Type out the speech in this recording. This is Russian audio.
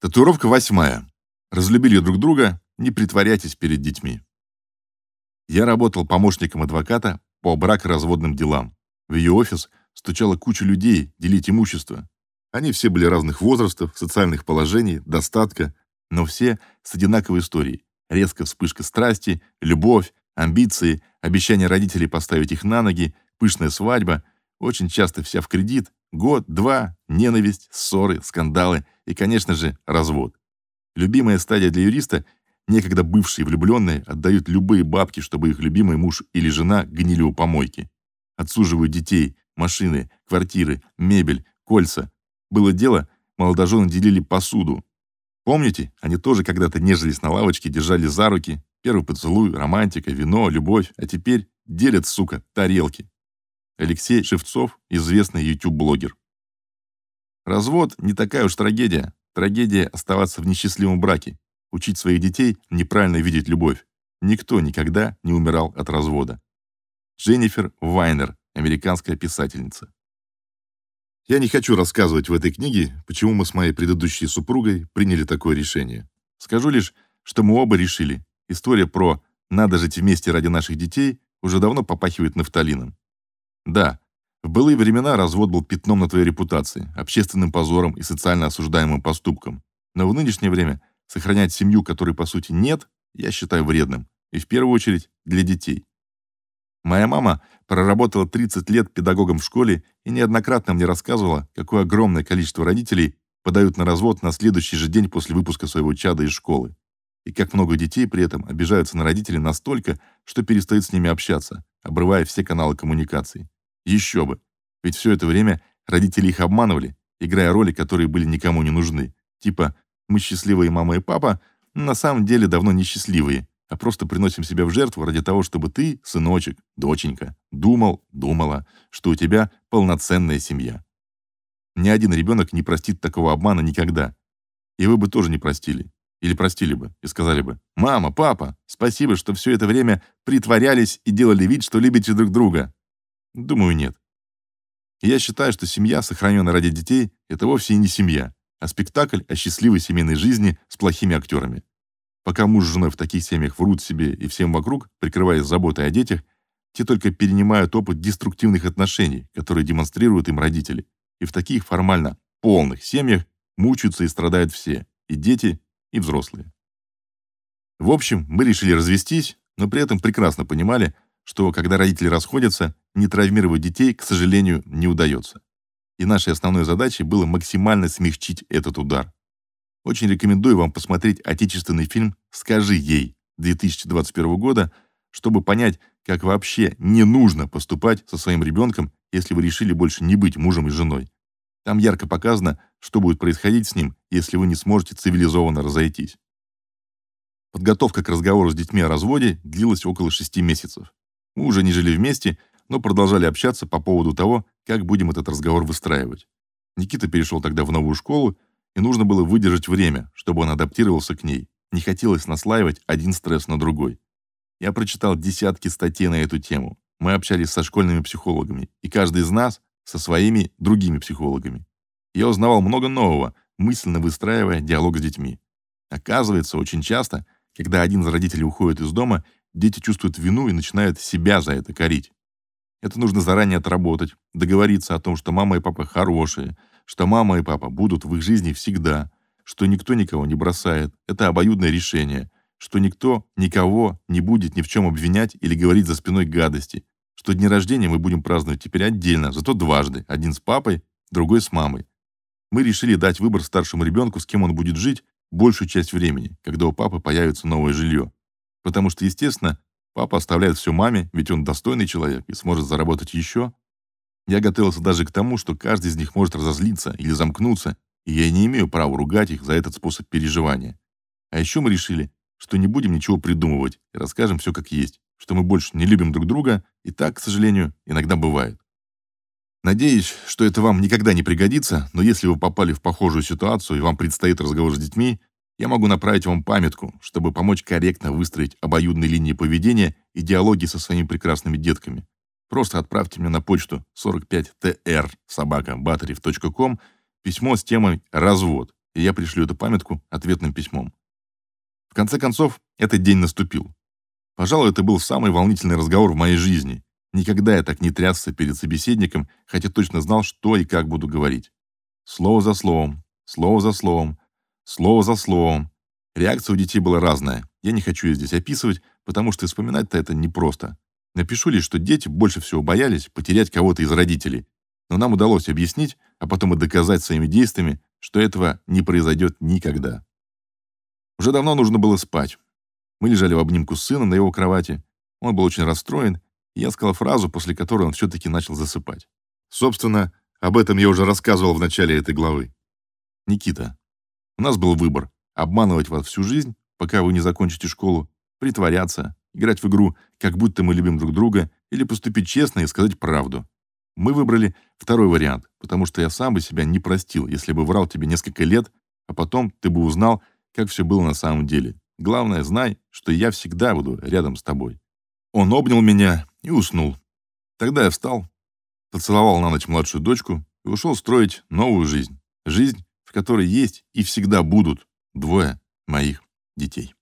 Татуировка восьмая. Разлюбили друг друга, не притворяйтесь перед детьми. Я работал помощником адвоката по бракоразводным делам. В ее офис стучала куча людей делить имущество. Они все были разных возрастов, социальных положений, достатка, но все с одинаковой историей. Резкая вспышка страсти, любовь, амбиции, обещание родителей поставить их на ноги, пышная свадьба, очень часто вся в кредит, год, два, ненависть, ссоры, скандалы и, конечно же, развод. Любимая стадия для юриста некогда бывшие влюбленные отдают любые бабки, чтобы их любимый муж или жена гнили у помойки. Отсуживают детей, машины, квартиры, мебель, кольца. Было дело, молодожены делили посуду. Помните, они тоже когда-то нежились на лавочке, держали за руки, первый поцелуй, романтика, вино, любовь, а теперь делят, сука, тарелки. Алексей Шевцов, известный YouTube-блогер. Развод не такая уж трагедия. Трагедия оставаться в несчастливом браке, учить своих детей неправильно видеть любовь. Никто никогда не умирал от развода. Дженнифер Вайнер, американская писательница. Я не хочу рассказывать в этой книге, почему мы с моей предыдущей супругой приняли такое решение. Скажу лишь, что мы оба решили, история про «надо жить вместе ради наших детей» уже давно попахивает нафталином. Да, в былые времена развод был пятном на твоей репутации, общественным позором и социально осуждаемым поступком. Но в нынешнее время сохранять семью, которой по сути нет, я считаю вредным, и в первую очередь для детей. Моя мама проработала 30 лет педагогом в школе и неоднократно мне рассказывала, какое огромное количество родителей подают на развод на следующий же день после выпуска своего чада из школы. И как много детей при этом обижаются на родителей настолько, что перестают с ними общаться, обрывая все каналы коммуникации. Еще бы. Ведь все это время родители их обманывали, играя роли, которые были никому не нужны. Типа «мы счастливые мама и папа», на самом деле давно не счастливые, а просто приносим себя в жертву ради того, чтобы ты, сыночек, доченька, думал, думала, что у тебя полноценная семья. Ни один ребенок не простит такого обмана никогда. И вы бы тоже не простили. Или простили бы и сказали бы: "Мама, папа, спасибо, что все это время притворялись и делали вид, что любите друг друга. Думаю, нет. Я считаю, что семья, сохраненная ради детей, это вовсе не семья, а спектакль о счастливой семейной жизни с плохими актерами. Пока муж с женой в таких семьях врут себе и всем вокруг, прикрываясь заботой о детях, те только перенимают опыт деструктивных отношений, которые демонстрируют им родители. И в таких формально полных семьях мучаются и страдают все, и дети, и взрослые. В общем, мы решили развестись, но при этом прекрасно понимали, что когда родители расходятся, не травмировать детей, к сожалению, не удается. И нашей основной задачей было максимально смягчить этот удар. Очень рекомендую вам посмотреть отечественный фильм «Скажи ей» 2021 года, чтобы понять, как вообще не нужно поступать со своим ребенком, если вы решили больше не быть мужем и женой. Там ярко показано, что будет происходить с ним, если вы не сможете цивилизованно разойтись. Подготовка к разговору с детьми о разводе длилась около шести месяцев. Мы уже не жили вместе, но продолжали общаться по поводу того, как будем этот разговор выстраивать. Никита перешел тогда в новую школу, и нужно было выдержать время, чтобы он адаптировался к ней. Не хотелось наслаивать один стресс на другой. Я прочитал десятки статей на эту тему. Мы общались со школьными психологами, и каждый из нас со своими другими психологами. Я узнавал много нового, мысленно выстраивая диалог с детьми. Оказывается, очень часто, когда один из родителей уходит из дома, дети чувствуют вину и начинают себя за это корить. Это нужно заранее отработать, договориться о том, что мама и папа хорошие, что мама и папа будут в их жизни всегда, что никто никого не бросает. Это обоюдное решение, что никто никого не будет ни в чем обвинять или говорить за спиной гадости, что дни рождения мы будем праздновать теперь отдельно, зато дважды, один с папой, другой с мамой. Мы решили дать выбор старшему ребенку, с кем он будет жить большую часть времени, когда у папы появится новое жилье. Потому что, естественно, папа оставляет все маме, ведь он достойный человек и сможет заработать еще. Я готовился даже к тому, что каждый из них может разозлиться или замкнуться, и я не имею права ругать их за этот способ переживания. А еще мы решили, что не будем ничего придумывать и расскажем все как есть, что мы больше не любим друг друга, и так, к сожалению, иногда бывает. Надеюсь, что это вам никогда не пригодится, но если вы попали в похожую ситуацию и вам предстоит разговор с детьми, я могу направить вам памятку, чтобы помочь корректно выстроить обоюдные линии поведения и диалоги со своими прекрасными детками. Просто отправьте мне на почту 45tr собака письмо с темой «Развод», и я пришлю эту памятку ответным письмом. В конце концов, этот день наступил. Пожалуй, это был самый волнительный разговор в моей жизни. Никогда я так не трясся перед собеседником, хотя точно знал, что и как буду говорить. Слово за словом, слово за словом, слово за словом. Реакция у детей была разная. Я не хочу ее здесь описывать, потому что вспоминать-то это непросто. Напишу лишь, что дети больше всего боялись потерять кого-то из родителей. Но нам удалось объяснить, а потом и доказать своими действиями, что этого не произойдет никогда. Уже давно нужно было спать. Мы лежали в обнимку с сыном на его кровати. Он был очень расстроен, и я сказал фразу, после которой он все-таки начал засыпать. Собственно, об этом я уже рассказывал в начале этой главы. Никита, у нас был выбор – обманывать вас всю жизнь, пока вы не закончите школу, притворяться, играть в игру, как будто мы любим друг друга, или поступить честно и сказать правду. Мы выбрали второй вариант, потому что я сам бы себя не простил, если бы врал тебе несколько лет, а потом ты бы узнал, как все было на самом деле. Главное, знай, что я всегда буду рядом с тобой. Он обнял меня и уснул. Тогда я встал, поцеловал на ночь младшую дочку и ушел строить новую жизнь. Жизнь, в которой есть и всегда будут двое моих детей.